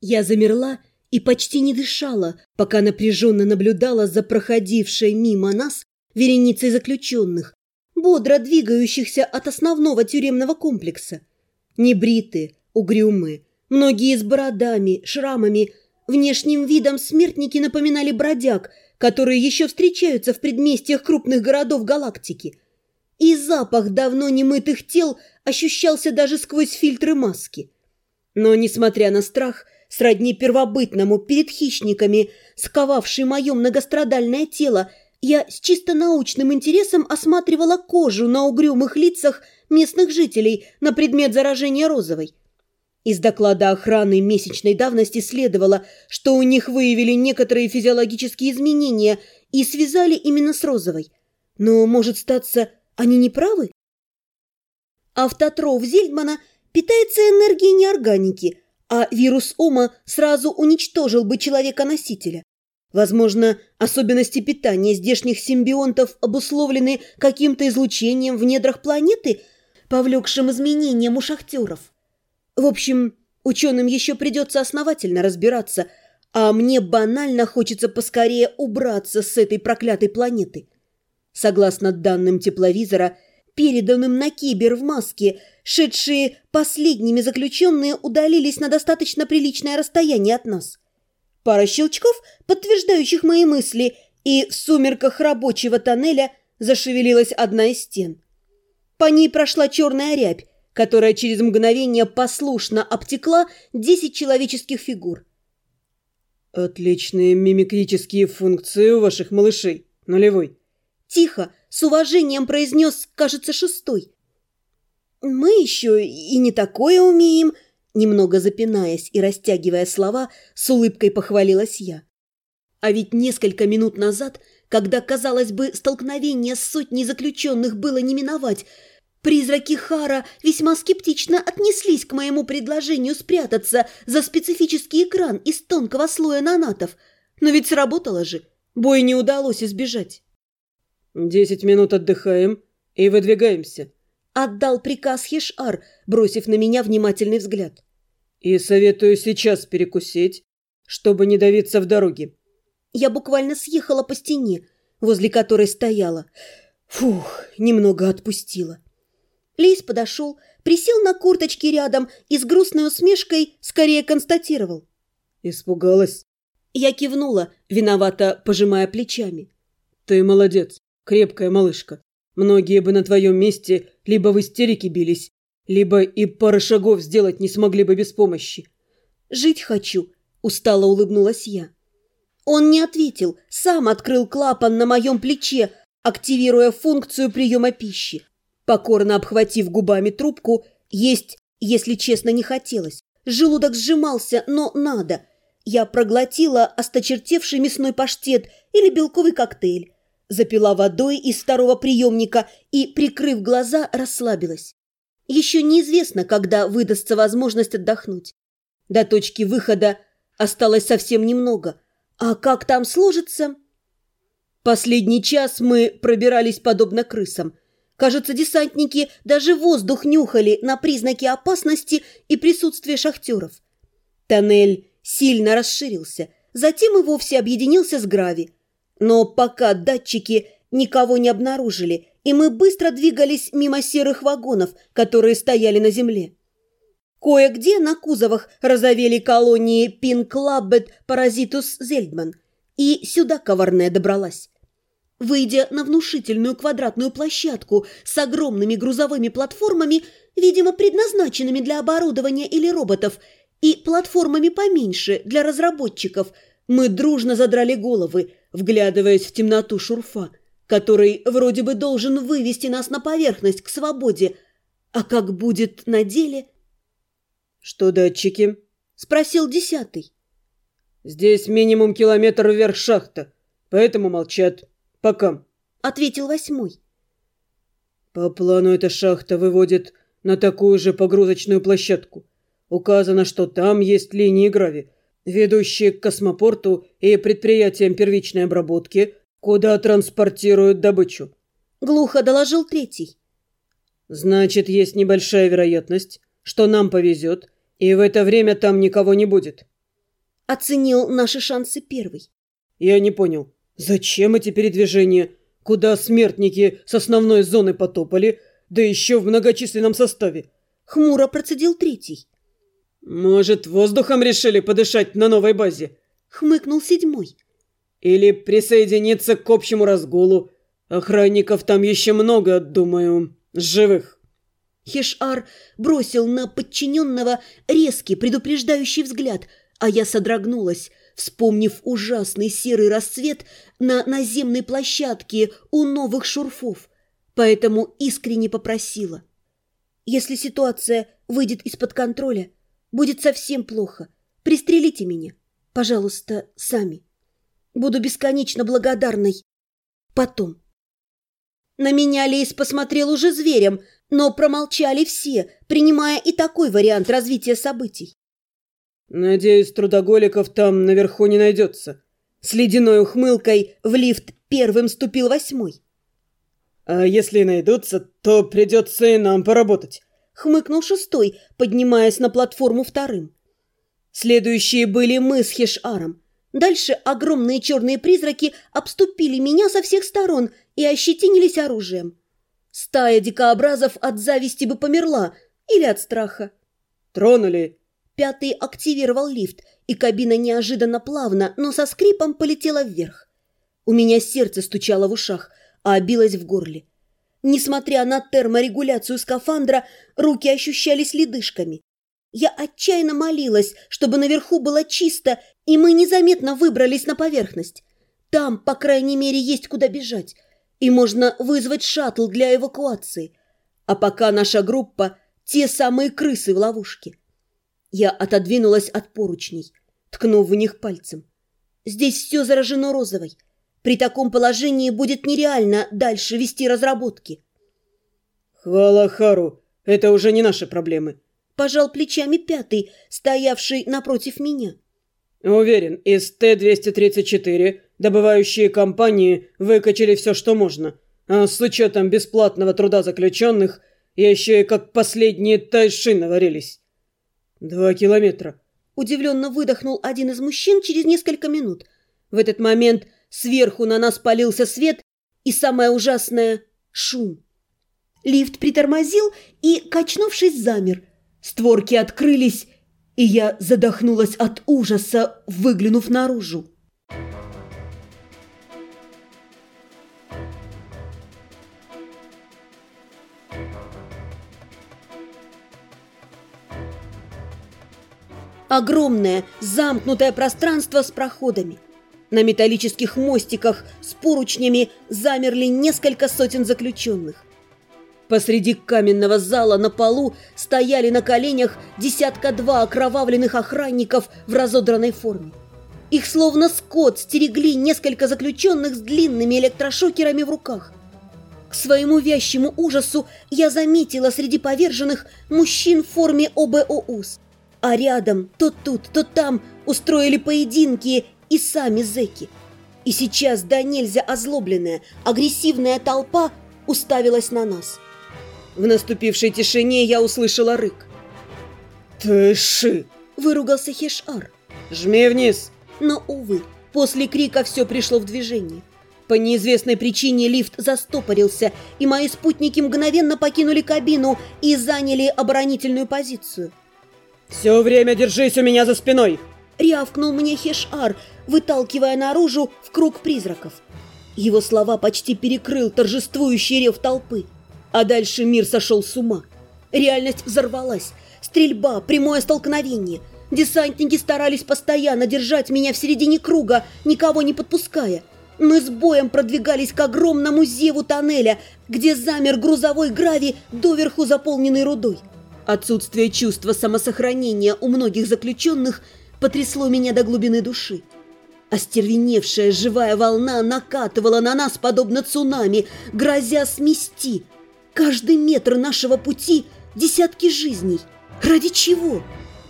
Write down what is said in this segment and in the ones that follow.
Я замерла и почти не дышала, пока напряженно наблюдала за проходившей мимо нас вереницей заключенных, бодро двигающихся от основного тюремного комплекса. Небритые, угрюмые, многие с бородами, шрамами, внешним видом смертники напоминали бродяг, которые еще встречаются в предместьях крупных городов галактики. И запах давно немытых тел ощущался даже сквозь фильтры маски. Но, несмотря на страх, сродни первобытному перед хищниками, сковавший мое многострадальное тело, я с чисто научным интересом осматривала кожу на угрюмых лицах местных жителей на предмет заражения розовой. Из доклада охраны месячной давности следовало, что у них выявили некоторые физиологические изменения и связали именно с розовой. Но, может статься, они не правы? Автотроф Зельдмана питается энергией неорганики, а вирус Ома сразу уничтожил бы человека-носителя. Возможно, особенности питания здешних симбионтов обусловлены каким-то излучением в недрах планеты, повлекшим изменениям у шахтеров. В общем, ученым еще придется основательно разбираться, а мне банально хочется поскорее убраться с этой проклятой планеты. Согласно данным тепловизора, переданным на кибер в маске, шедшие последними заключенные удалились на достаточно приличное расстояние от нас. Пара щелчков, подтверждающих мои мысли, и в сумерках рабочего тоннеля зашевелилась одна из стен. По ней прошла черная рябь, которая через мгновение послушно обтекла десять человеческих фигур. «Отличные мимикрические функции у ваших малышей, нулевой». Тихо, с уважением произнес, кажется, шестой. «Мы еще и не такое умеем», Немного запинаясь и растягивая слова, с улыбкой похвалилась я. А ведь несколько минут назад, когда, казалось бы, столкновение с сотней заключенных было не миновать, призраки Хара весьма скептично отнеслись к моему предложению спрятаться за специфический экран из тонкого слоя нанатов. Но ведь сработало же, бой не удалось избежать. «Десять минут отдыхаем и выдвигаемся», — отдал приказ Хешар, бросив на меня внимательный взгляд. И советую сейчас перекусить, чтобы не давиться в дороге. Я буквально съехала по стене, возле которой стояла. Фух, немного отпустила. Лис подошел, присел на курточке рядом и с грустной усмешкой скорее констатировал. «Испугалась?» Я кивнула, виновато пожимая плечами. «Ты молодец, крепкая малышка. Многие бы на твоем месте либо в истерике бились, либо и пары шагов сделать не смогли бы без помощи. «Жить хочу», – устало улыбнулась я. Он не ответил, сам открыл клапан на моем плече, активируя функцию приема пищи. Покорно обхватив губами трубку, есть, если честно, не хотелось. Желудок сжимался, но надо. Я проглотила осточертевший мясной паштет или белковый коктейль, запила водой из старого приемника и, прикрыв глаза, расслабилась. Еще неизвестно, когда выдастся возможность отдохнуть. До точки выхода осталось совсем немного. А как там сложится? Последний час мы пробирались подобно крысам. Кажется, десантники даже воздух нюхали на признаки опасности и присутствия шахтеров. Тоннель сильно расширился, затем и вовсе объединился с Грави. Но пока датчики никого не обнаружили – и мы быстро двигались мимо серых вагонов, которые стояли на земле. Кое-где на кузовах разовели колонии Пинклаббет Паразитус Зельдман, и сюда коварная добралась. Выйдя на внушительную квадратную площадку с огромными грузовыми платформами, видимо, предназначенными для оборудования или роботов, и платформами поменьше для разработчиков, мы дружно задрали головы, вглядываясь в темноту шурфа который вроде бы должен вывести нас на поверхность к свободе. А как будет на деле? «Что датчики?» – спросил десятый. «Здесь минимум километр вверх шахта, поэтому молчат. Пока», – ответил восьмой. «По плану эта шахта выводит на такую же погрузочную площадку. Указано, что там есть линии грави, ведущие к космопорту и предприятиям первичной обработки – «Куда транспортируют добычу?» Глухо доложил третий. «Значит, есть небольшая вероятность, что нам повезет, и в это время там никого не будет. Оценил наши шансы первый. Я не понял, зачем эти передвижения? Куда смертники с основной зоны потопали, да еще в многочисленном составе? Хмуро процедил третий. Может, воздухом решили подышать на новой базе? Хмыкнул седьмой. Или присоединиться к общему разгулу. Охранников там еще много, думаю, живых. Хешар бросил на подчиненного резкий предупреждающий взгляд, а я содрогнулась, вспомнив ужасный серый расцвет на наземной площадке у новых шурфов, поэтому искренне попросила. «Если ситуация выйдет из-под контроля, будет совсем плохо. Пристрелите меня, пожалуйста, сами. Буду бесконечно благодарной. Потом». На меня Лейс посмотрел уже зверем, но промолчали все, принимая и такой вариант развития событий. «Надеюсь, трудоголиков там наверху не найдется». С ледяной ухмылкой в лифт первым ступил восьмой. «А если найдутся, то придется и нам поработать», — хмыкнул шестой, поднимаясь на платформу вторым. Следующие были мы с Хешаром. Дальше огромные черные призраки обступили меня со всех сторон и ощетинились оружием. Стая дикообразов от зависти бы померла или от страха. «Тронули!» Пятый активировал лифт, и кабина неожиданно плавно, но со скрипом полетела вверх. У меня сердце стучало в ушах, а билось в горле. Несмотря на терморегуляцию скафандра, руки ощущались ледышками. Я отчаянно молилась, чтобы наверху было чисто, и мы незаметно выбрались на поверхность. Там, по крайней мере, есть куда бежать, и можно вызвать шаттл для эвакуации. А пока наша группа – те самые крысы в ловушке. Я отодвинулась от поручней, ткнув в них пальцем. Здесь все заражено розовой. При таком положении будет нереально дальше вести разработки. Хвала Хару, это уже не наши проблемы. Пожал плечами пятый, стоявший напротив меня. Уверен, из Т-234 добывающие компании выкачали все, что можно. А с учетом бесплатного труда заключенных, еще и как последние тайши наварились. «Два километра». Удивленно выдохнул один из мужчин через несколько минут. В этот момент сверху на нас полился свет и, самое ужасное, шум. Лифт притормозил и, качнувшись, замер. Створки открылись, и я задохнулась от ужаса, выглянув наружу. Огромное, замкнутое пространство с проходами. На металлических мостиках с поручнями замерли несколько сотен заключенных. Посреди каменного зала на полу стояли на коленях десятка-два окровавленных охранников в разодранной форме. Их словно скот стерегли несколько заключенных с длинными электрошокерами в руках. К своему вящему ужасу я заметила среди поверженных мужчин в форме ОБОУС а рядом, то тут, то там устроили поединки и сами зэки. И сейчас да нельзя озлобленная, агрессивная толпа уставилась на нас. В наступившей тишине я услышала рык. «Тыши!» – выругался Хешар. «Жми вниз!» Но, увы, после крика все пришло в движение. По неизвестной причине лифт застопорился, и мои спутники мгновенно покинули кабину и заняли оборонительную позицию – «Все время держись у меня за спиной!» Рявкнул мне Хешар, выталкивая наружу в круг призраков. Его слова почти перекрыл торжествующий рев толпы. А дальше мир сошел с ума. Реальность взорвалась. Стрельба, прямое столкновение. Десантники старались постоянно держать меня в середине круга, никого не подпуская. Мы с боем продвигались к огромному зеву тоннеля, где замер грузовой гравий, доверху заполненный рудой. Отсутствие чувства самосохранения у многих заключенных потрясло меня до глубины души. Остервеневшая живая волна накатывала на нас, подобно цунами, грозя смести. Каждый метр нашего пути – десятки жизней. Ради чего?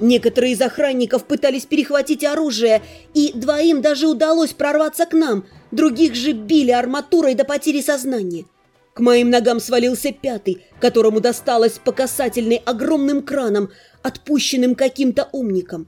Некоторые из охранников пытались перехватить оружие, и двоим даже удалось прорваться к нам, других же били арматурой до потери сознания. К моим ногам свалился пятый, которому досталось по касательной огромным краном, отпущенным каким-то умником.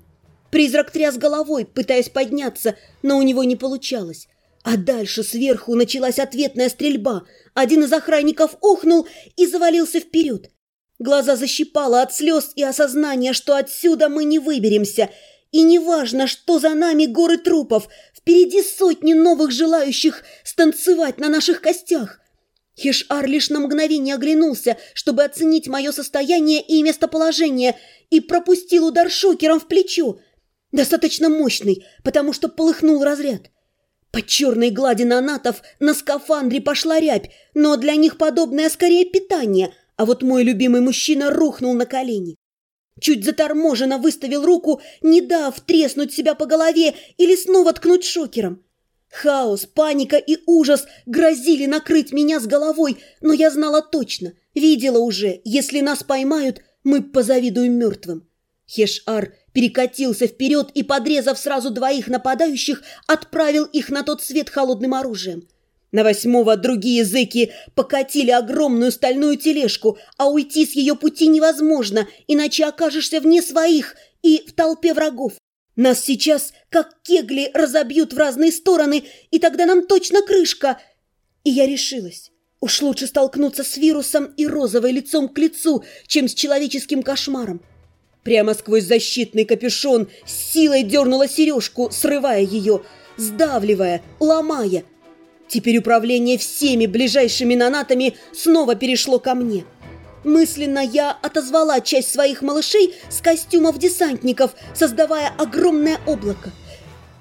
Призрак тряс головой, пытаясь подняться, но у него не получалось. А дальше сверху началась ответная стрельба. Один из охранников охнул и завалился вперед. Глаза защипало от слез и осознания, что отсюда мы не выберемся. И неважно, что за нами горы трупов, впереди сотни новых желающих станцевать на наших костях. Хешар лишь на мгновение оглянулся, чтобы оценить мое состояние и местоположение, и пропустил удар шокером в плечо. Достаточно мощный, потому что полыхнул разряд. По черной глади нанатов на скафандре пошла рябь, но для них подобное скорее питание, а вот мой любимый мужчина рухнул на колени. Чуть заторможенно выставил руку, не дав треснуть себя по голове или снова ткнуть шокером. Хаос, паника и ужас грозили накрыть меня с головой, но я знала точно, видела уже, если нас поймают, мы позавидуем мертвым. Хеш-Ар перекатился вперед и, подрезав сразу двоих нападающих, отправил их на тот свет холодным оружием. На восьмого другие зэки покатили огромную стальную тележку, а уйти с ее пути невозможно, иначе окажешься вне своих и в толпе врагов. Нас сейчас, как кегли, разобьют в разные стороны, и тогда нам точно крышка. И я решилась. Уж лучше столкнуться с вирусом и розовой лицом к лицу, чем с человеческим кошмаром. Прямо сквозь защитный капюшон с силой дернула сережку, срывая ее, сдавливая, ломая. Теперь управление всеми ближайшими нанатами снова перешло ко мне. — Мысленно я отозвала часть своих малышей с костюмов десантников, создавая огромное облако.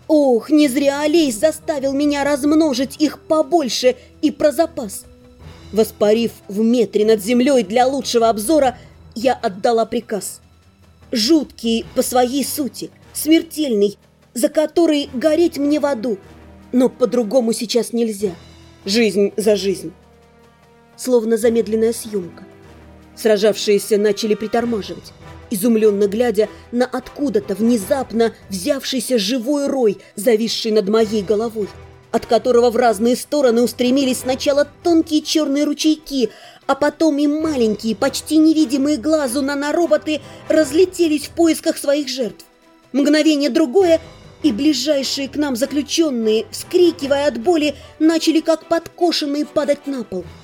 Ох, не зря Алейс заставил меня размножить их побольше и про запас. Воспарив в метре над землей для лучшего обзора, я отдала приказ. Жуткий по своей сути, смертельный, за который гореть мне в аду. Но по-другому сейчас нельзя. Жизнь за жизнь. Словно замедленная съемка. Сражавшиеся начали притормаживать, изумленно глядя на откуда-то внезапно взявшийся живой рой, зависший над моей головой, от которого в разные стороны устремились сначала тонкие черные ручейки, а потом и маленькие, почти невидимые глазу нанороботы разлетелись в поисках своих жертв. Мгновение другое, и ближайшие к нам заключенные, вскрикивая от боли, начали как подкошенные падать на пол –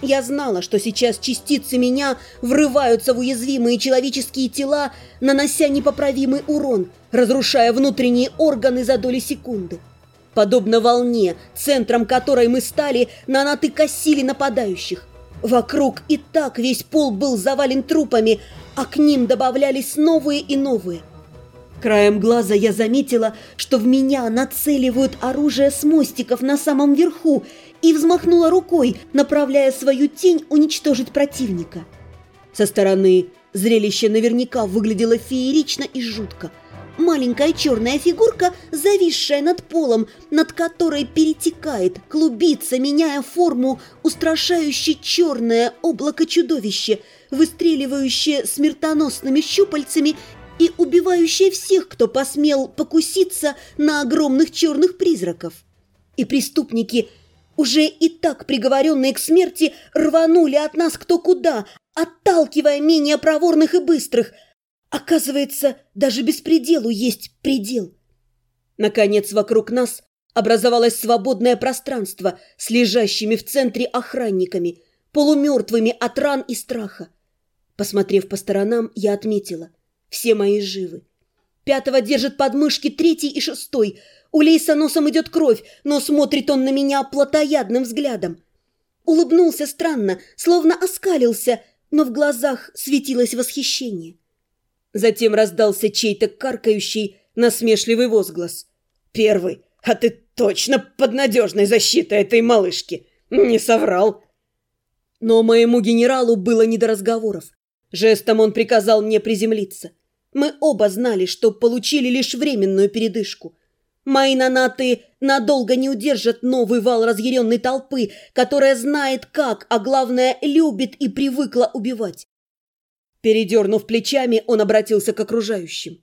я знала, что сейчас частицы меня врываются в уязвимые человеческие тела, нанося непоправимый урон, разрушая внутренние органы за доли секунды. Подобно волне, центром которой мы стали, нанаты косили нападающих. Вокруг и так весь пол был завален трупами, а к ним добавлялись новые и новые. Краем глаза я заметила, что в меня нацеливают оружие с мостиков на самом верху и взмахнула рукой, направляя свою тень уничтожить противника. Со стороны зрелище наверняка выглядело феерично и жутко. Маленькая черная фигурка, зависшая над полом, над которой перетекает, клубится, меняя форму, устрашающе черное облако-чудовище, выстреливающее смертоносными щупальцами и убивающее всех, кто посмел покуситься на огромных черных призраков. И преступники уже и так приговоренные к смерти рванули от нас кто куда, отталкивая менее проворных и быстрых. Оказывается, даже беспределу есть предел. Наконец, вокруг нас образовалось свободное пространство с лежащими в центре охранниками, полумертвыми от ран и страха. Посмотрев по сторонам, я отметила. Все мои живы. Пятого держит подмышки третий и шестой – у Лейса носом идет кровь, но смотрит он на меня плотоядным взглядом. Улыбнулся странно, словно оскалился, но в глазах светилось восхищение. Затем раздался чей-то каркающий, насмешливый возглас. «Первый, а ты точно под надежной защитой этой малышки! Не соврал!» Но моему генералу было не до разговоров. Жестом он приказал мне приземлиться. Мы оба знали, что получили лишь временную передышку. Мои нанаты надолго не удержат новый вал разъяренной толпы, которая знает как, а главное, любит и привыкла убивать. Передернув плечами, он обратился к окружающим.